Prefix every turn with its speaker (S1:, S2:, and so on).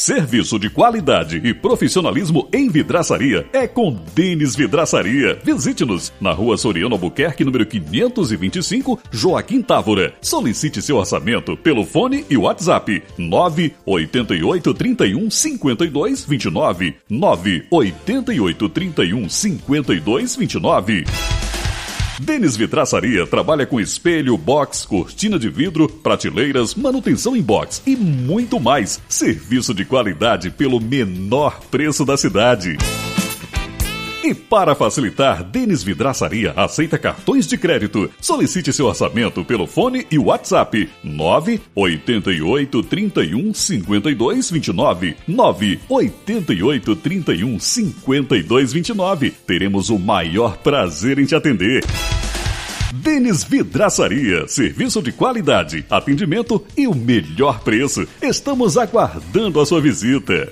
S1: Serviço de qualidade e profissionalismo em vidraçaria é com Denis Vidraçaria. Visite-nos na rua Soriano Albuquerque, número 525, Joaquim Távora. Solicite seu orçamento pelo fone e WhatsApp 988 31 52 29 988 31 52 29. Denis Vitraçaria trabalha com espelho, box, cortina de vidro, prateleiras, manutenção em box e muito mais. Serviço de qualidade pelo menor preço da cidade. E para facilitar, Denis Vidraçaria aceita cartões de crédito. Solicite seu orçamento pelo fone e WhatsApp 988 31 52 29 988 31 52 29. Teremos o maior prazer em te atender. Denis Vidraçaria, serviço de qualidade, atendimento e o melhor preço. Estamos aguardando a sua visita.